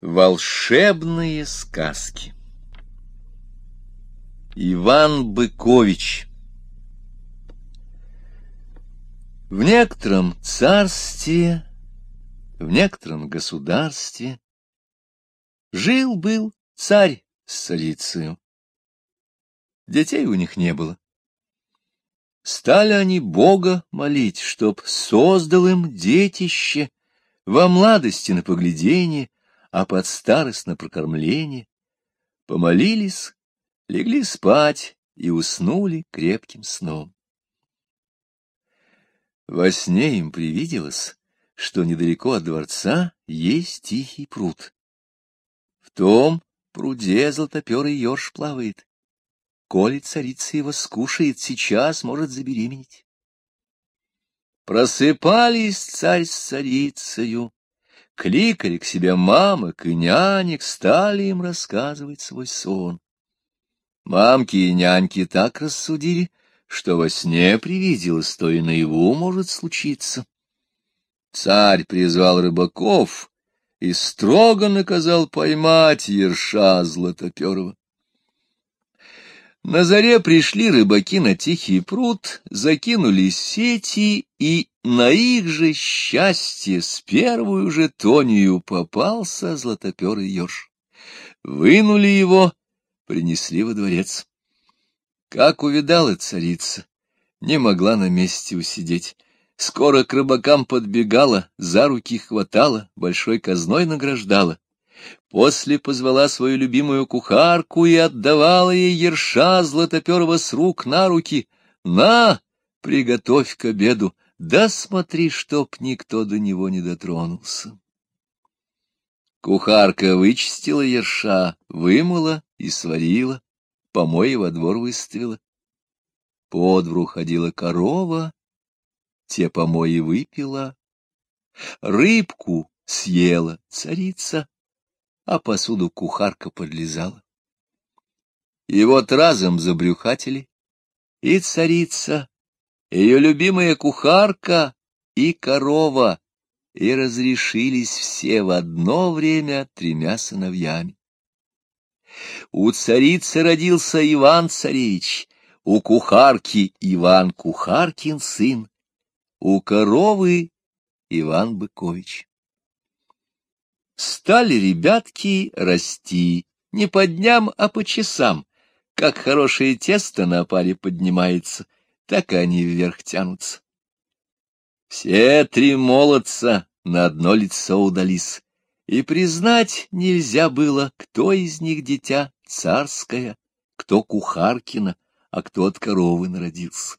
Волшебные сказки Иван Быкович В некотором царстве, в некотором государстве жил-был царь с царицею. Детей у них не было. Стали они Бога молить, чтоб создал им детище во младости на поглядение, а под старость на прокормление, помолились, легли спать и уснули крепким сном. Во сне им привиделось, что недалеко от дворца есть тихий пруд. В том пруде золотоперый ерш плавает. Коли царица его скушает, сейчас может забеременеть. Просыпались царь с царицею, кликали к себе мамок и нянек, стали им рассказывать свой сон. Мамки и няньки так рассудили, что во сне привиделось, то и наяву может случиться. Царь призвал рыбаков и строго наказал поймать ерша златоперого. На заре пришли рыбаки на тихий пруд, закинули сети, и на их же счастье с первую же тонию попался златоперый еж. Вынули его, принесли во дворец. Как увидала царица, не могла на месте усидеть. Скоро к рыбакам подбегала, за руки хватала, большой казной награждала. После позвала свою любимую кухарку и отдавала ей ерша златоперого с рук на руки. «На, приготовь к обеду, да смотри, чтоб никто до него не дотронулся». Кухарка вычистила ерша, вымыла и сварила, помои во двор выставила. По двору ходила корова, те помои выпила, рыбку съела царица, а посуду кухарка подлезала. И вот разом забрюхатили и царица, ее любимая кухарка, и корова, и разрешились все в одно время тремя сыновьями. У царицы родился Иван-царевич, у кухарки Иван Кухаркин сын, у коровы Иван Быкович. Стали ребятки расти не по дням, а по часам. Как хорошее тесто на паре поднимается, так они вверх тянутся. Все три молодца на одно лицо удались, и признать нельзя было, кто из них дитя царское, кто кухаркина, а кто от коровы народился.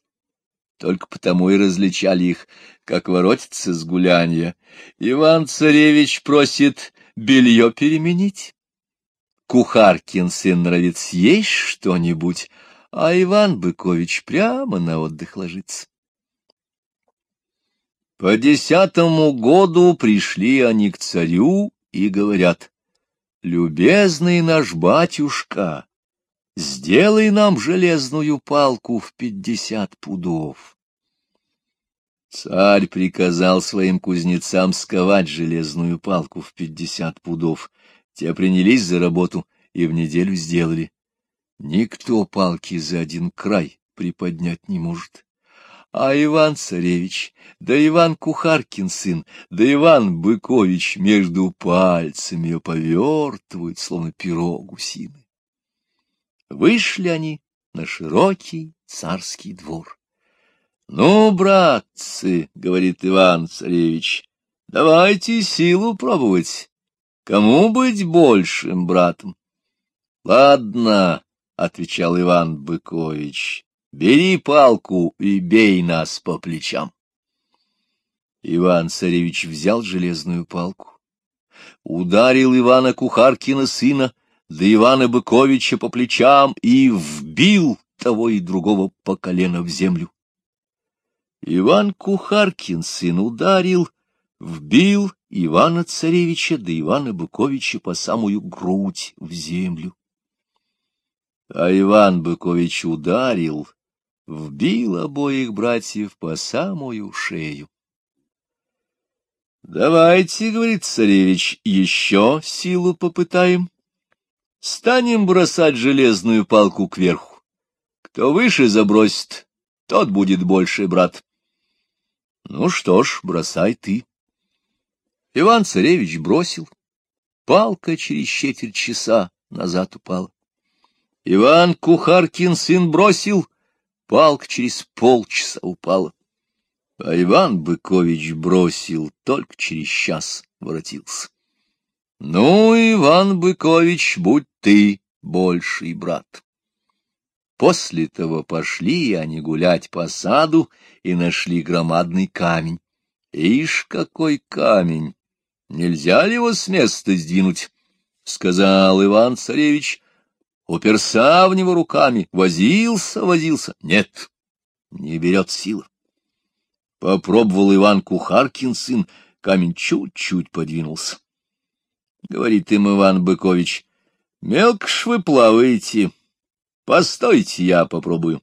Только потому и различали их, как воротится с гуляния. Иван-царевич просит белье переменить. Кухаркин сын норовит съесть что-нибудь, а Иван Быкович прямо на отдых ложится. По десятому году пришли они к царю и говорят, «Любезный наш батюшка, сделай нам железную палку в пятьдесят пудов». Царь приказал своим кузнецам сковать железную палку в пятьдесят пудов. Те принялись за работу и в неделю сделали. Никто палки за один край приподнять не может. А Иван-царевич, да Иван Кухаркин сын, да Иван Быкович между пальцами повертывают, словно пирог гусиный. Вышли они на широкий царский двор. Ну, братцы, — говорит Иван-царевич, — давайте силу пробовать. Кому быть большим братом? — Ладно, — отвечал Иван Быкович, — бери палку и бей нас по плечам. Иван-царевич взял железную палку, ударил Ивана Кухаркина сына, да Ивана Быковича по плечам и вбил того и другого по колено в землю. Иван Кухаркин сын ударил, вбил Ивана-царевича да Ивана Быковича по самую грудь в землю. А Иван Быкович ударил, вбил обоих братьев по самую шею. — Давайте, — говорит царевич, — еще силу попытаем. Станем бросать железную палку кверху. Кто выше забросит, тот будет больше, брат. Ну что ж, бросай ты. Иван-царевич бросил. Палка через четверть часа назад упала. Иван Кухаркин сын бросил, палка через полчаса упала. А Иван Быкович бросил, только через час воротился. Ну, Иван Быкович, будь ты больший брат. После того пошли они гулять по саду и нашли громадный камень. Ишь, какой камень! Нельзя ли его с места сдвинуть? — сказал Иван-царевич. Уперся в него руками, возился, возился. Нет, не берет сила. Попробовал Иван Кухаркин сын, камень чуть-чуть подвинулся. Говорит им Иван Быкович, — мелко ж вы плаваете. Постойте, я попробую.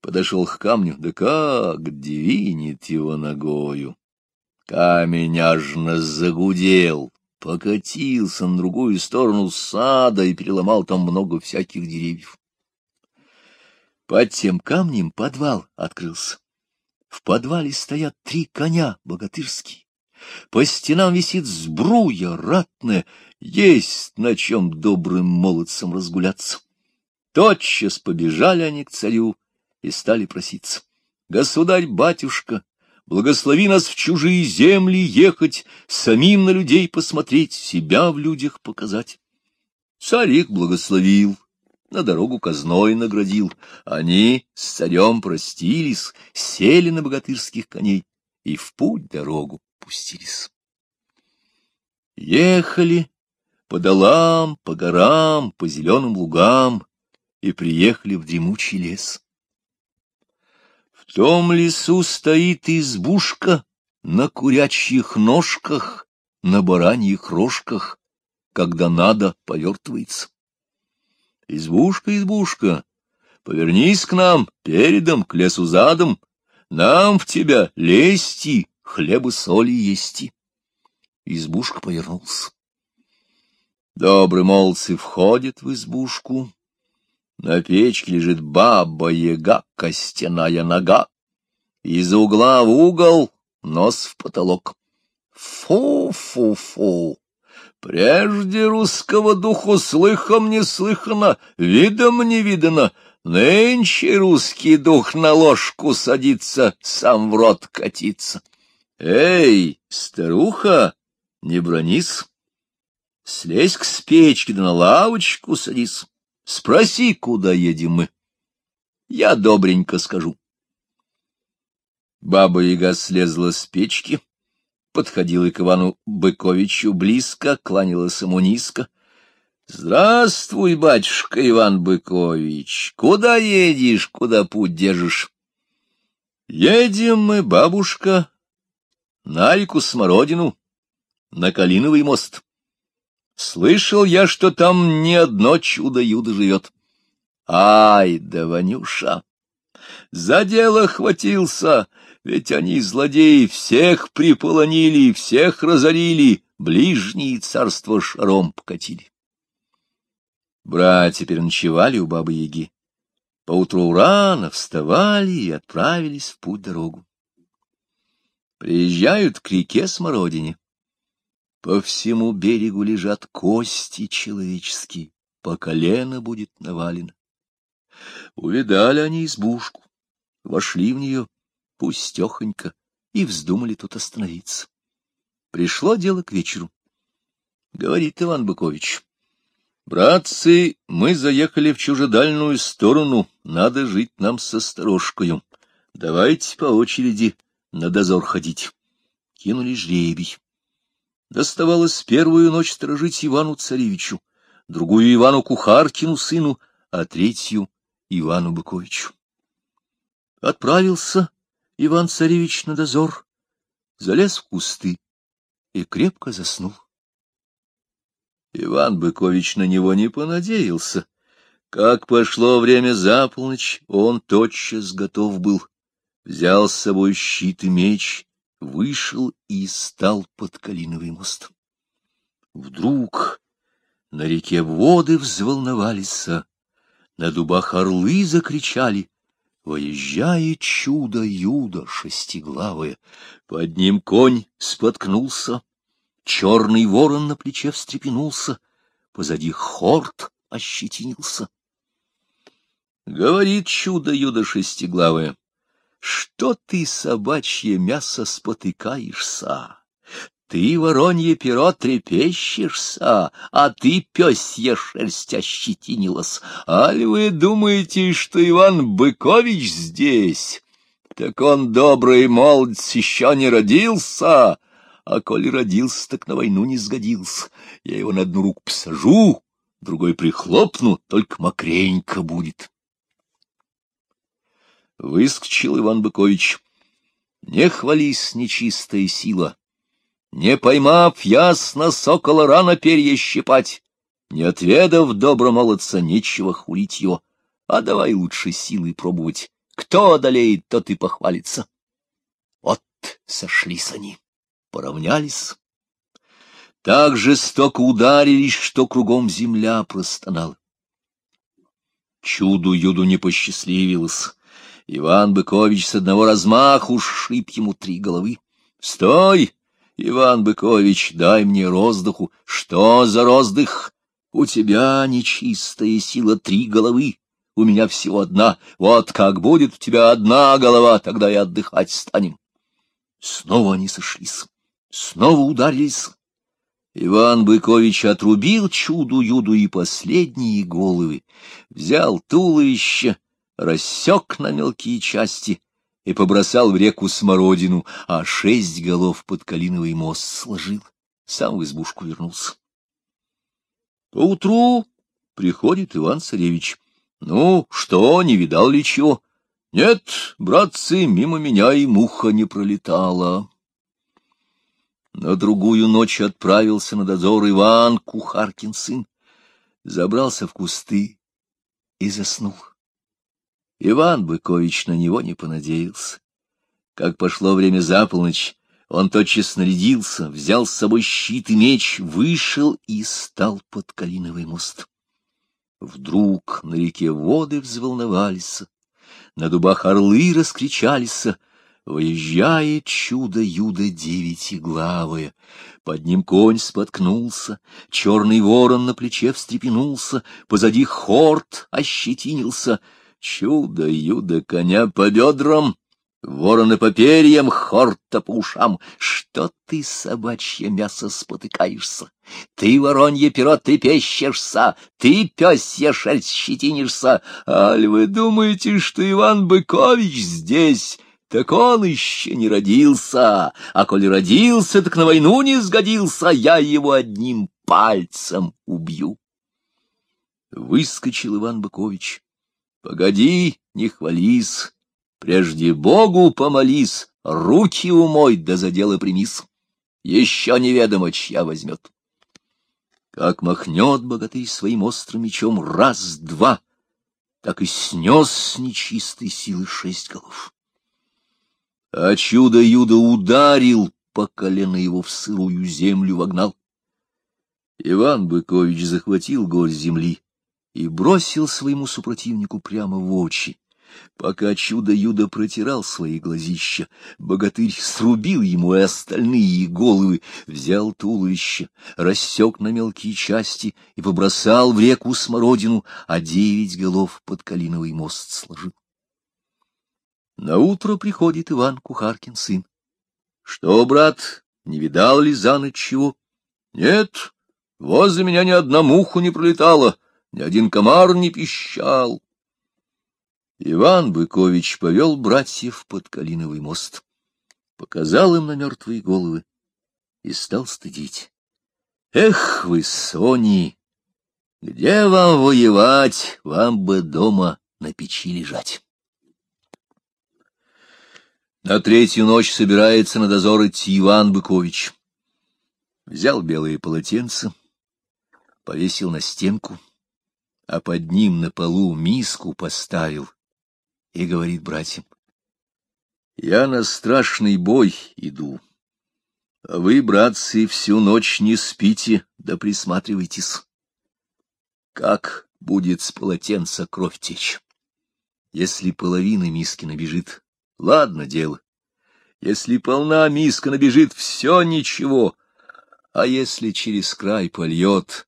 Подошел к камню, да как двинет его ногою. Камень ажно загудел, покатился на другую сторону сада и переломал там много всяких деревьев. Под тем камнем подвал открылся. В подвале стоят три коня богатырские. По стенам висит сбруя ратная, есть на чем добрым молодцам разгуляться. Тотчас побежали они к царю и стали проситься. Государь-батюшка, благослови нас в чужие земли ехать, самим на людей посмотреть, себя в людях показать. Царь благословил, на дорогу казной наградил. Они с царем простились, сели на богатырских коней и в путь дорогу пустились. Ехали по долам, по горам, по зеленым лугам, и приехали в дремучий лес. В том лесу стоит избушка на курячьих ножках, на бараньих рожках, когда надо, повертывается. Избушка, избушка, повернись к нам, передом, к лесу задом, нам в тебя лезти, хлеба соли есть. Избушка повернулся. Добрые молодцы входят в избушку, на печке лежит баба-яга, костяная нога. Из угла в угол, нос в потолок. Фу-фу-фу! Прежде русского духу слыхом не слыхано, видом не видано. Нынче русский дух на ложку садится, сам в рот катится. Эй, старуха, не бронись, слезь к спечке да на лавочку садись. Спроси, куда едем мы. Я добренько скажу. Баба-яга слезла с печки, подходила к Ивану Быковичу близко, кланялась ему низко. — Здравствуй, батюшка Иван Быкович! Куда едешь, куда путь держишь? — Едем мы, бабушка, на реку Смородину, на Калиновый мост. Слышал я, что там не одно чудо-юдо живет. Ай да, Ванюша! За дело хватился, ведь они, злодеи, всех приполонили, всех разорили, ближние царства шаром покатили. Братья переночевали у бабы-яги. Поутру рано вставали и отправились в путь-дорогу. Приезжают к реке Смородине. По всему берегу лежат кости человеческие, по колено будет навалено. Увидали они избушку, вошли в нее пустехонько и вздумали тут остановиться. Пришло дело к вечеру. Говорит Иван Быкович, «Братцы, мы заехали в чужедальную сторону, надо жить нам со сторожкою. Давайте по очереди на дозор ходить». Кинули жребий. Доставалось первую ночь сторожить Ивану-царевичу, другую Ивану Кухаркину сыну, а третью — Ивану Быковичу. Отправился Иван-царевич на дозор, залез в кусты и крепко заснул. Иван Быкович на него не понадеялся. Как пошло время за полночь, он тотчас готов был. Взял с собой щит и меч, вышел и стал под Калиновый мост. Вдруг на реке воды взволновались, на дубах орлы закричали, Выезжает чудо-юдо шестиглавое, под ним конь споткнулся, черный ворон на плече встрепенулся, позади хорт ощетинился. Говорит чудо-юдо шестиглавое, что ты, собачье мясо, спотыкаешься? Ты, воронье перо, трепещешься, а ты, пёсья шерсть, ощетинилась. Аль вы думаете, что Иван Быкович здесь? Так он, добрый молодец, еще не родился, а коли родился, так на войну не сгодился. Я его на одну руку посажу, другой прихлопну, только мокренько будет. Выскочил Иван Быкович. Не хвались, нечистая сила. Не поймав ясно сокола рано перья щипать, не отведав добро молодца, нечего хулить его, а давай лучше силой пробовать. Кто одолеет, тот и похвалится. Вот сошлись они, поравнялись. Так жестоко ударились, что кругом земля простонала. Чуду-юду не посчастливилось. Иван Быкович с одного размаху шиб ему три головы. — Стой! Иван Быкович, дай мне роздуху. Что за роздых? У тебя нечистая сила три головы, у меня всего одна. Вот как будет у тебя одна голова, тогда и отдыхать станем. Снова они сошлись, снова ударились. Иван Быкович отрубил чуду-юду и последние головы, взял туловище, рассек на мелкие части и побросал в реку смородину, а шесть голов под калиновый мост сложил. Сам в избушку вернулся. Поутру приходит Иван-царевич. Ну, что, не видал ли чего? Нет, братцы, мимо меня и муха не пролетала. На другую ночь отправился на дозор Иван Кухаркин сын, забрался в кусты и заснул. Иван Быкович на него не понадеялся. Как пошло время за полночь, он тотчас снарядился, взял с собой щит и меч, вышел и стал под Калиновый мост. Вдруг на реке воды взволновались, на дубах орлы раскричались, Выезжает чудо-юдо девятиглавое. Под ним конь споткнулся, черный ворон на плече встрепенулся, позади хорт ощетинился — Чудо-юдо коня по бедрам, ворона по перьям, хорта по ушам. Что ты, собачье мясо, спотыкаешься? Ты, воронье перо, трепещешься, ты, пёсья шерсть, щетинишься. Аль вы думаете, что Иван Быкович здесь? Так он еще не родился, а коли родился, так на войну не сгодился, я его одним пальцем убью. Выскочил Иван Быкович Погоди, не хвались, прежде Богу помолись, руки умой да за дело примись. Еще неведомо, чья возьмет. Как махнет богатырь своим острым мечом раз-два, так и снес с нечистой силы шесть голов. А чудо-юдо ударил, по колено его в сырую землю вогнал. Иван Быкович захватил горь земли, и бросил своему супротивнику прямо в очи. Пока чудо-юдо протирал свои глазища, богатырь срубил ему и остальные головы, взял туловище, рассек на мелкие части и побросал в реку смородину, а девять голов под калиновый мост сложил. На утро приходит Иван Кухаркин сын. — Что, брат, не видал ли за ночь чего? — Нет, возле меня ни одна муха не пролетала ни один комар не пищал. Иван Быкович повел братьев под Калиновый мост, показал им на мертвые головы и стал стыдить. Эх вы, Сони, где вам воевать, вам бы дома на печи лежать. На третью ночь собирается на дозор идти Иван Быкович. Взял белые полотенца, повесил на стенку, а под ним на полу миску поставил и говорит братьям, Я на страшный бой иду. А вы, братцы, всю ночь не спите, да присматривайтесь. Как будет с полотенца кровь течь? Если половина миски набежит, ладно дело. Если полна миска набежит, все ничего. А если через край польет,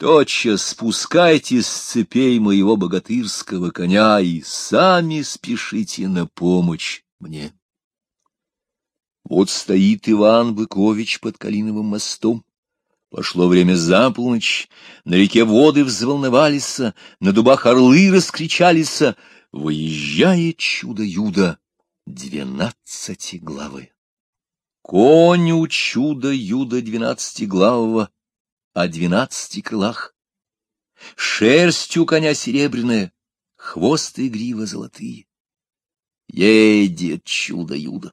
тотчас спускайте с цепей моего богатырского коня и сами спешите на помощь мне. Вот стоит Иван Быкович под Калиновым мостом. Пошло время за полночь, на реке воды взволновались, на дубах орлы раскричались, выезжает чудо-юдо двенадцатиглавое. Конь у чудо-юдо двенадцатиглавого о двенадцати крылах. Шерсть у коня серебряная, хвост и грива золотые. Едет чудо-юдо.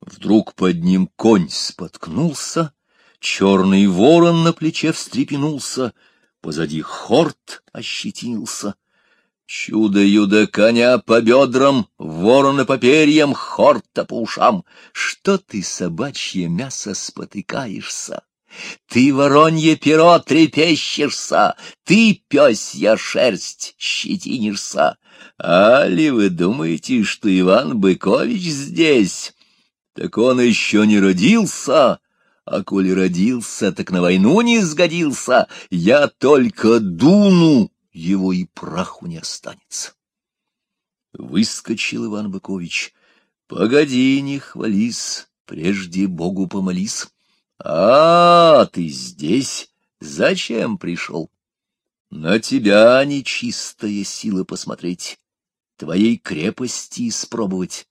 Вдруг под ним конь споткнулся, черный ворон на плече встрепенулся, позади хорт ощетинился. Чудо-юдо коня по бедрам, ворона по перьям, хорта по ушам. Что ты, собачье мясо, спотыкаешься? Ты, воронье перо, трепещешься, ты, пёсья шерсть, щетинишься. А ли вы думаете, что Иван Быкович здесь? Так он еще не родился, а коли родился, так на войну не сгодился. Я только дуну, его и праху не останется. Выскочил Иван Быкович. Погоди, не хвались, прежде Богу помолись. А, ты здесь? Зачем пришел? На тебя нечистая сила посмотреть, твоей крепости испробовать.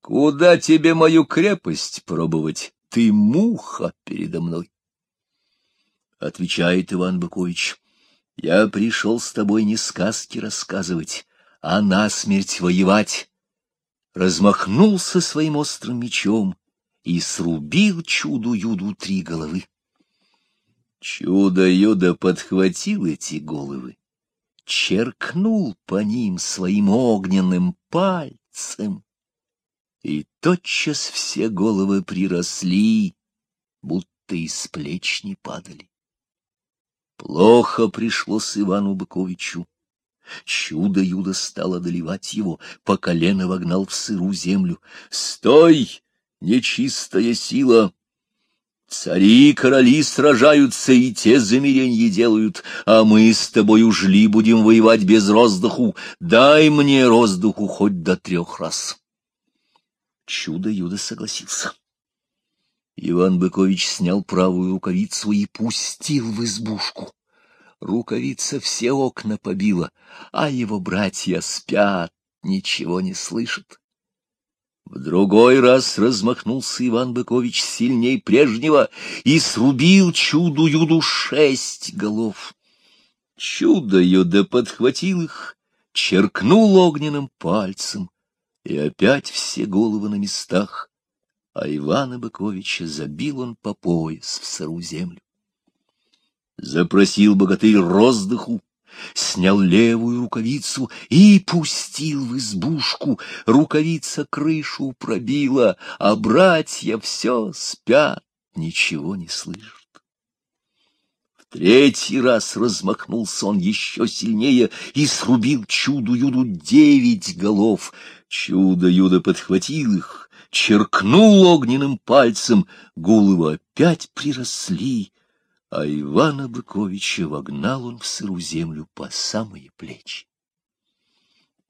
Куда тебе мою крепость пробовать? Ты муха передо мной. Отвечает Иван Быкович. Я пришел с тобой не сказки рассказывать, а насмерть воевать. Размахнулся своим острым мечом и срубил чуду-юду три головы. Чудо-юдо подхватил эти головы, черкнул по ним своим огненным пальцем, и тотчас все головы приросли, будто из плеч не падали. Плохо пришлось Ивану Быковичу. Чудо-юдо стало одолевать его, по колено вогнал в сыру землю. «Стой, нечистая сила!» Цари и короли сражаются, и те замеренье делают, а мы с тобой ужли будем воевать без роздуху. Дай мне роздуху хоть до трех раз. Чудо-юдо согласился. Иван Быкович снял правую рукавицу и пустил в избушку. Рукавица все окна побила, а его братья спят, ничего не слышат. В другой раз размахнулся Иван Быкович сильней прежнего и срубил чуду-юду шесть голов. Чудо-юдо подхватил их, черкнул огненным пальцем, и опять все головы на местах а Ивана Быковича забил он по пояс в сыру землю. Запросил богатырь роздыху, снял левую рукавицу и пустил в избушку. Рукавица крышу пробила, а братья все спят, ничего не слышат. В третий раз размахнулся он еще сильнее и срубил чуду-юду девять голов. Чудо-юдо подхватил их, черкнул огненным пальцем, головы опять приросли, а Ивана Быковича вогнал он в сыру землю по самые плечи.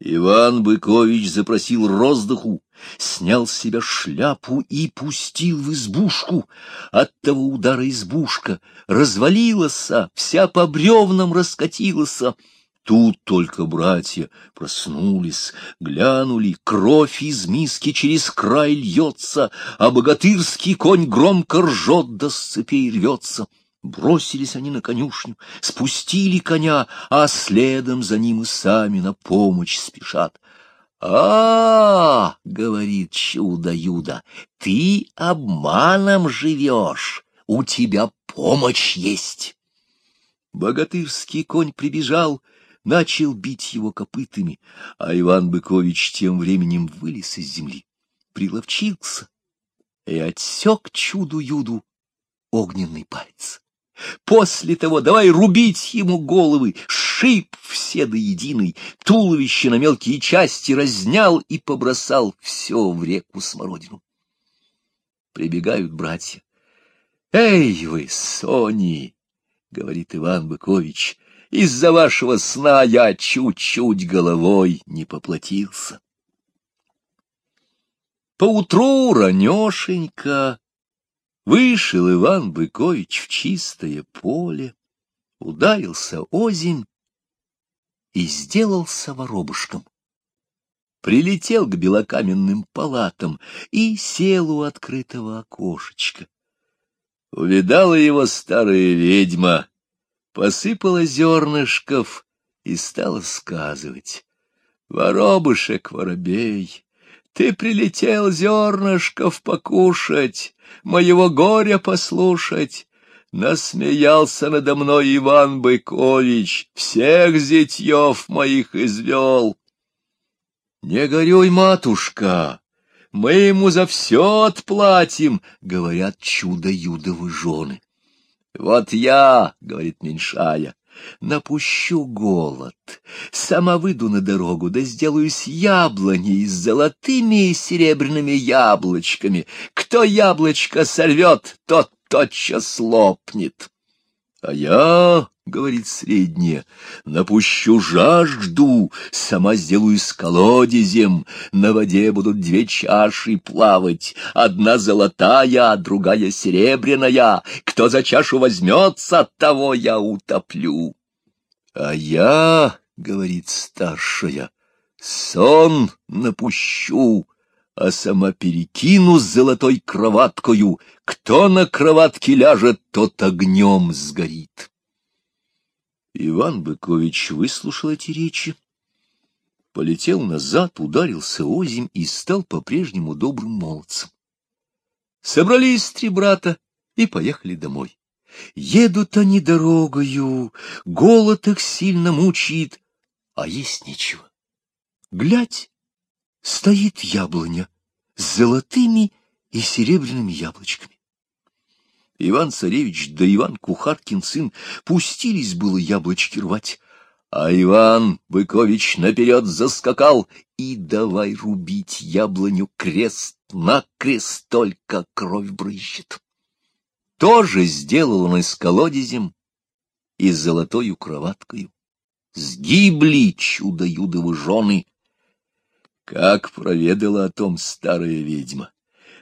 Иван Быкович запросил роздуху, снял с себя шляпу и пустил в избушку. От того удара избушка развалилась, вся по бревнам раскатилась, Тут только братья проснулись, глянули, кровь из миски через край льется, а богатырский конь громко ржет, да с цепей рвется. Бросились они на конюшню, спустили коня, а следом за ним и сами на помощь спешат. «А, — говорит чудо-юдо, — ты обманом живешь, у тебя помощь есть. Богатырский конь прибежал, начал бить его копытами, а Иван Быкович тем временем вылез из земли. приловчился и отсек чуду-юду огненный палец. После того давай рубить ему головы, шип все до единой, туловище на мелкие части разнял и побросал все в реку смородину. Прибегают братья. «Эй вы, Сони!» — говорит Иван Быкович, — «из-за вашего сна я чуть-чуть головой не поплатился». Поутру ранешенько вышел Иван Быкович в чистое поле, ударился озимь и сделался воробушком. Прилетел к белокаменным палатам и сел у открытого окошечка. Увидала его старая ведьма, посыпала зернышков и стала сказывать. Воробушек, воробей, ты прилетел зернышков покушать, моего горя послушать. Насмеялся надо мной Иван Быкович, всех зятьев моих извел. Не горюй, матушка, мы ему за все отплатим, — говорят чудо-юдовы жены. Вот я, — говорит меньшая, — напущу голод, сама выйду на дорогу, да сделаюсь яблоней с золотыми и серебряными яблочками. Кто яблочко сорвет, тот тотчас лопнет. А я, — говорит средняя, — напущу жажду, сама сделаю с колодезем, на воде будут две чаши плавать, одна золотая, а другая серебряная, кто за чашу возьмется, того я утоплю. А я, — говорит старшая, — сон напущу, а сама перекину с золотой кроваткою. Кто на кроватке ляжет, тот огнем сгорит. Иван Быкович выслушал эти речи, полетел назад, ударился озимь и стал по-прежнему добрым молодцем. Собрались три брата и поехали домой. Едут они дорогою, голод их сильно мучает, а есть нечего. Глядь, стоит яблоня с золотыми и серебряными яблочками. Иван-царевич да Иван Кухаркин сын пустились было яблочки рвать, а Иван Быкович наперед заскакал и давай рубить яблоню крест на крест, только кровь брызжет. Тоже сделал он и с колодезем, и с золотою кроваткою. Сгибли чудо-юдовы жены, как проведала о том старая ведьма,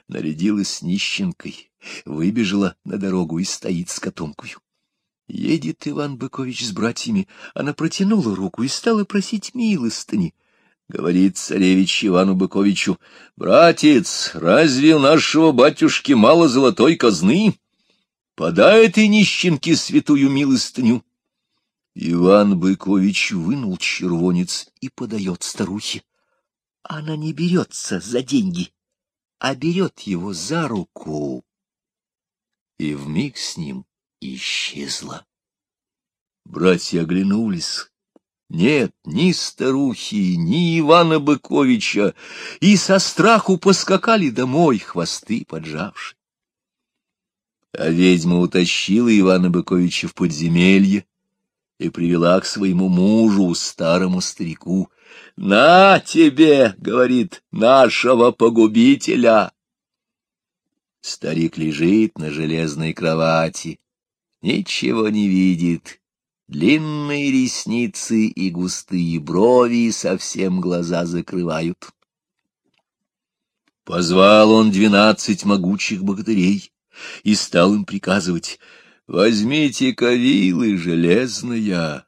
нарядилась нищенкой, выбежала на дорогу и стоит с котомкою. Едет Иван Быкович с братьями, она протянула руку и стала просить милостыни. Говорит царевич Ивану Быковичу, — Братец, разве нашего батюшки мало золотой казны? Подай этой нищенке святую милостыню. Иван Быкович вынул червонец и подает старухе. Она не берется за деньги, а берет его за руку. И вмиг с ним исчезла. Братья оглянулись. Нет ни старухи, ни Ивана Быковича, и со страху поскакали домой, хвосты поджавши. А ведьма утащила Ивана Быковича в подземелье и привела к своему мужу, старому старику, «На тебе, — говорит, — нашего погубителя!» Старик лежит на железной кровати, ничего не видит, длинные ресницы и густые брови совсем глаза закрывают. Позвал он двенадцать могучих богатырей и стал им приказывать, «Возьмите кавилы железная,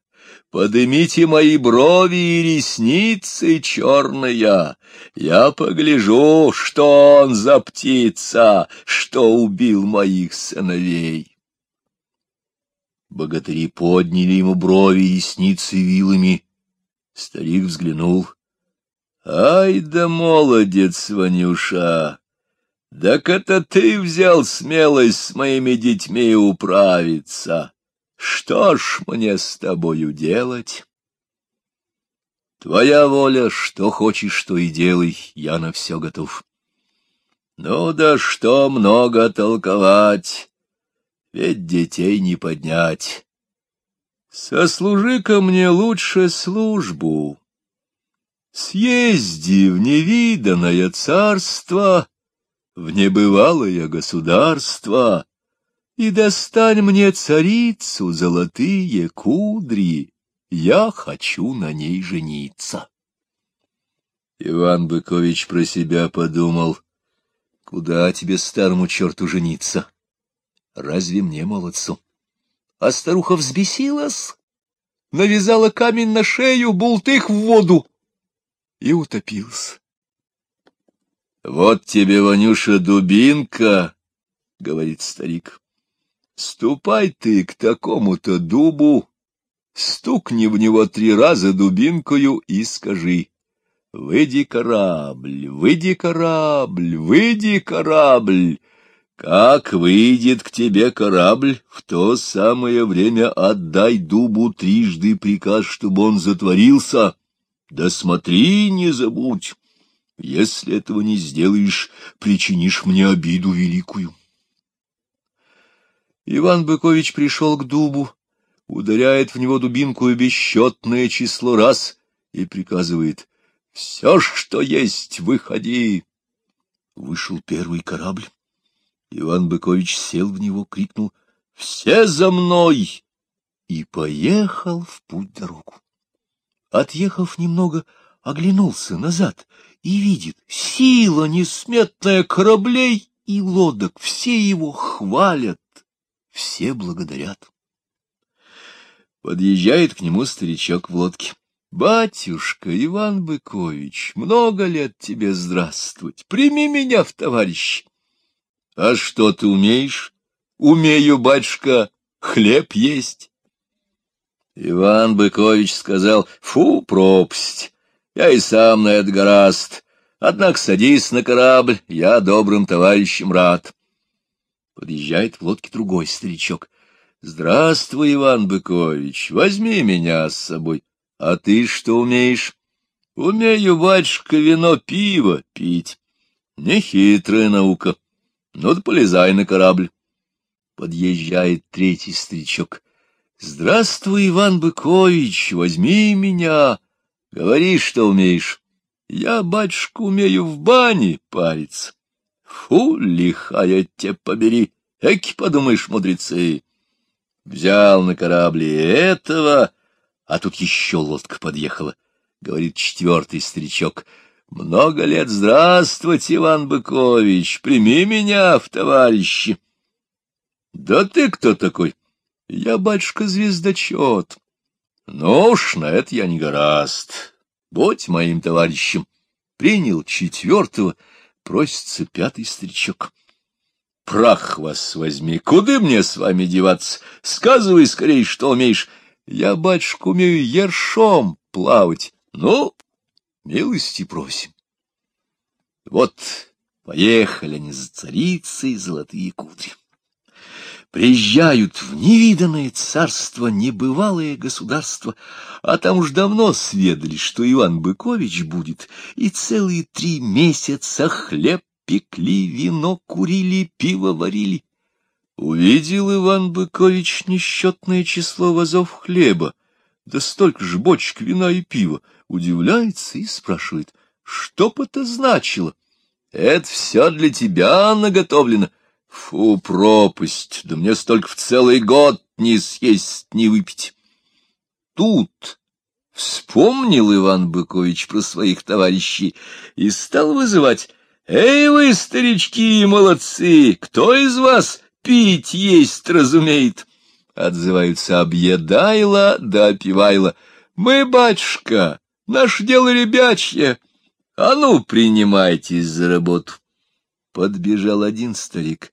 Подымите мои брови и ресницы черные, я погляжу, что он за птица, что убил моих сыновей. Богатыри подняли ему брови и ресницы вилами. Старик взглянул. — Ай да молодец, Ванюша! Так это ты взял смелость с моими детьми управиться! Что ж мне с тобою делать? Твоя воля, что хочешь, что и делай, я на все готов. Ну да что много толковать, ведь детей не поднять. Сослужи-ка мне лучше службу. Съезди в невиданное царство, в небывалое государство, и достань мне царицу золотые кудри, я хочу на ней жениться. Иван Быкович про себя подумал, куда тебе, старому черту, жениться? Разве мне, молодцу? А старуха взбесилась, навязала камень на шею, бултых в воду и утопился. — Вот тебе, Ванюша, дубинка, — говорит старик. — Ступай ты к такому-то дубу, стукни в него три раза дубинкою и скажи — Выйди, корабль, выйди, корабль, выйди, корабль. Как выйдет к тебе корабль, в то самое время отдай дубу трижды приказ, чтобы он затворился. Да смотри, не забудь. Если этого не сделаешь, причинишь мне обиду великую. Иван Быкович пришел к дубу, ударяет в него дубинку бесчетное число раз и приказывает все, что есть, выходи. Вышел первый корабль. Иван Быкович сел в него, крикнул «Все за мной!» и поехал в путь-дорогу. Отъехав немного, оглянулся назад и видит сила несметная кораблей и лодок, все его хвалят, все благодарят. Подъезжает к нему старичок в лодке. Батюшка Иван Быкович, много лет тебе здравствовать. Прими меня в товарищ. А что ты умеешь? Умею, батюшка, хлеб есть. Иван Быкович сказал, фу, пропасть, я и сам на это гораст. Однако садись на корабль, я добрым товарищем рад. Подъезжает в лодке другой старичок. Здравствуй, Иван Быкович, возьми меня с собой. А ты что умеешь? Умею, батюшка, вино, пиво пить. Нехитрая наука. Ну да полезай на корабль. Подъезжает третий старичок. Здравствуй, Иван Быкович, возьми меня. Говори, что умеешь. Я, батюшка, умею в бане париться. Фу, лихая те побери, эки, подумаешь, мудрецы. Взял на корабле этого а тут еще лодка подъехала. Говорит четвертый старичок. Много лет здравствуйте, Иван Быкович, прими меня в товарищи. Да ты кто такой? Я, батюшка, звездочет. Ну уж на это я не гораст. Будь моим товарищем. Принял четвертого, просится пятый старичок. Прах вас возьми, куда мне с вами деваться? Сказывай скорее, что умеешь. Я, батюшка, умею ершом плавать. Ну, милости просим. Вот поехали они за царицей золотые кудри. Приезжают в невиданное царство, небывалое государство, а там уж давно сведали, что Иван Быкович будет, и целые три месяца хлеб пекли, вино курили, пиво варили. Увидел Иван Быкович несчетное число вазов хлеба, да столько же бочек вина и пива, удивляется и спрашивает, что бы это значило? Это все для тебя наготовлено. Фу, пропасть, да мне столько в целый год не съесть, не выпить. Тут вспомнил Иван Быкович про своих товарищей и стал вызывать. «Эй вы, старички, молодцы! Кто из вас пить есть разумеет. Отзываются объедайла да опивайла. Мы, батюшка, наше дело ребячье. А ну, принимайтесь за работу. Подбежал один старик,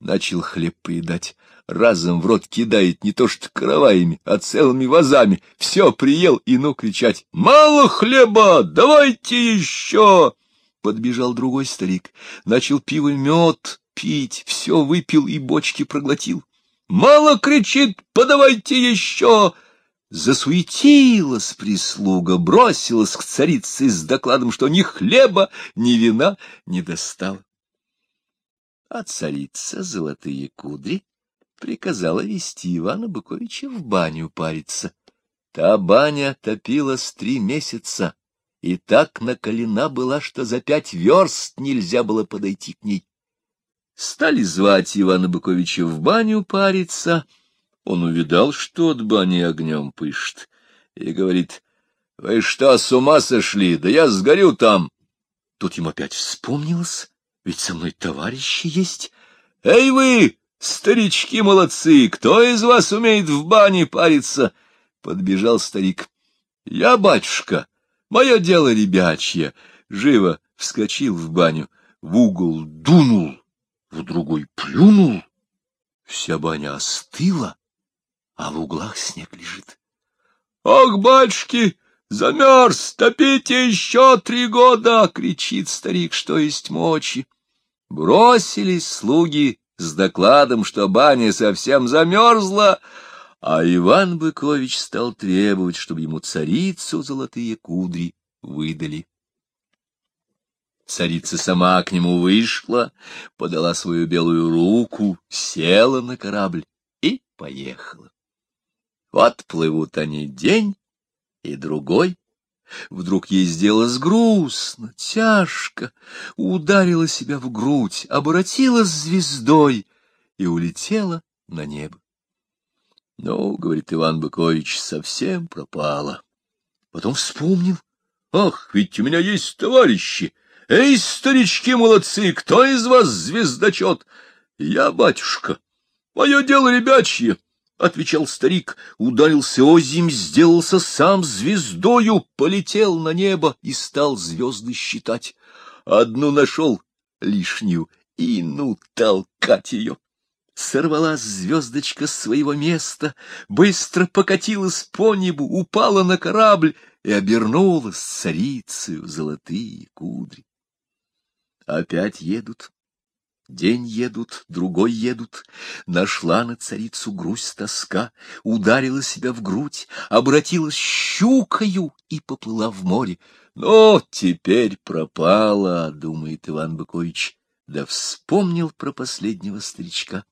начал хлеб поедать. Разом в рот кидает не то что караваями, а целыми вазами. Все приел и ну кричать «Мало хлеба! Давайте еще!» Подбежал другой старик, начал пиво мед пить, все выпил и бочки проглотил. Мало кричит, подавайте еще! Засуетилась прислуга, бросилась к царице с докладом, что ни хлеба, ни вина не достала. А царица золотые кудри приказала вести Ивана Быковича в баню париться. Та баня топилась три месяца, и так накалена была, что за пять верст нельзя было подойти к ней. Стали звать Ивана Быковича в баню париться. Он увидал, что от бани огнем пышет, и говорит, — Вы что, с ума сошли? Да я сгорю там. Тут ему опять вспомнилось, ведь со мной товарищи есть. — Эй вы, старички молодцы, кто из вас умеет в бане париться? Подбежал старик. — Я, батюшка, мое дело ребячье. Живо вскочил в баню, в угол дунул, в другой плюнул. Вся баня остыла, а в углах снег лежит. — Ах, батюшки, замерз, топите еще три года! — кричит старик, что есть мочи. Бросились слуги с докладом, что баня совсем замерзла, а Иван Быкович стал требовать, чтобы ему царицу золотые кудри выдали. Царица сама к нему вышла, подала свою белую руку, села на корабль и поехала. Вот плывут они день и другой. Вдруг ей сделалось грустно, тяжко, ударила себя в грудь, обратилась звездой и улетела на небо. Ну, — говорит Иван Быкович, — совсем пропала. Потом вспомнил. Ах, ведь у меня есть товарищи. Эй, старички молодцы, кто из вас звездочет? Я, батюшка. Мое дело ребячье, — отвечал старик. Ударился озимь, сделался сам звездою, полетел на небо и стал звезды считать. Одну нашел лишнюю, и ну толкать ее сорвалась звездочка с своего места, быстро покатилась по небу, упала на корабль и обернулась царицею золотые кудри. Опять едут. День едут, другой едут. Нашла на царицу грусть тоска, ударила себя в грудь, обратилась щукою и поплыла в море. Но теперь пропала, — думает Иван Быкович, да вспомнил про последнего старичка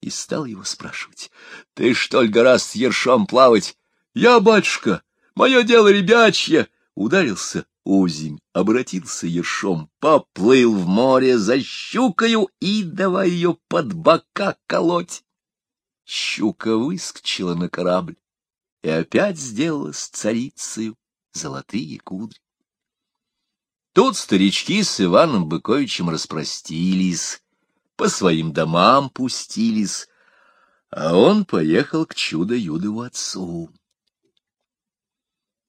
и стал его спрашивать. — Ты что ли гораздо ершом плавать? — Я, батюшка, мое дело ребячье. Ударился озимь, обратился ершом, поплыл в море за щукою и давай ее под бока колоть. Щука выскочила на корабль и опять сделала с царицею золотые кудри. Тут старички с Иваном Быковичем распростились, по своим домам пустились, а он поехал к чудо-юдову отцу.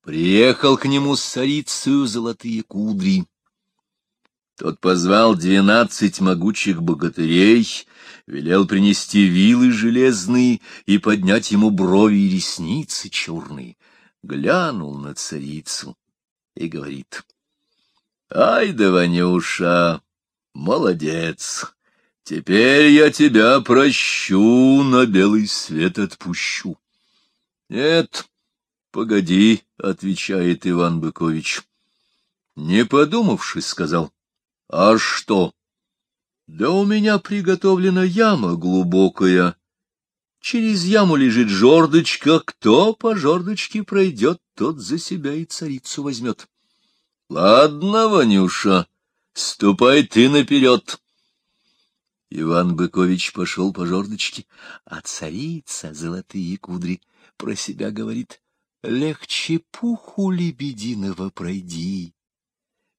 Приехал к нему с царицею золотые кудри. Тот позвал двенадцать могучих богатырей, велел принести вилы железные и поднять ему брови и ресницы черные. Глянул на царицу и говорит, — Ай да, Ванюша, молодец! Теперь я тебя прощу, на белый свет отпущу. — Нет, погоди, — отвечает Иван Быкович. Не подумавшись, сказал. — А что? — Да у меня приготовлена яма глубокая. Через яму лежит жердочка. Кто по жердочке пройдет, тот за себя и царицу возьмет. — Ладно, Ванюша, ступай ты наперед. Иван Быкович пошел по жердочке, а царица, золотые кудри, про себя говорит, «Легче пуху лебединого пройди».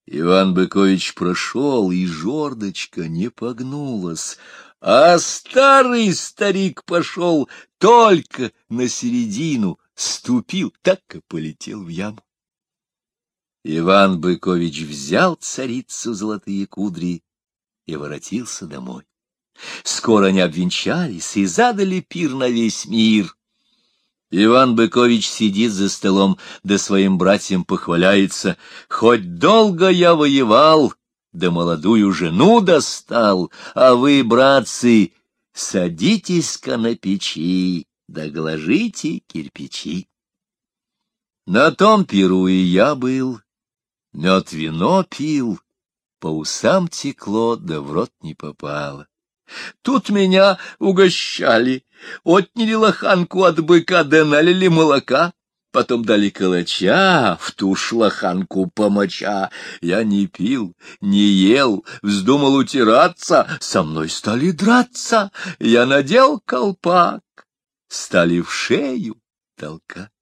Иван Быкович прошел, и жердочка не погнулась, а старый старик пошел только на середину, ступил, так и полетел в яму. Иван Быкович взял царицу золотые кудри и воротился домой. Скоро они обвенчались и задали пир на весь мир. Иван Быкович сидит за столом, да своим братьям похваляется. Хоть долго я воевал, да молодую жену достал, а вы, братцы, садитесь-ка на печи, да гложите кирпичи. На том пиру и я был, мед вино пил, по усам текло, да в рот не попало. Тут меня угощали, отняли лоханку от быка, да налили молока, потом дали калача, в ту шлаханку помоча. Я не пил, не ел, вздумал утираться, со мной стали драться. Я надел колпак, стали в шею толкать.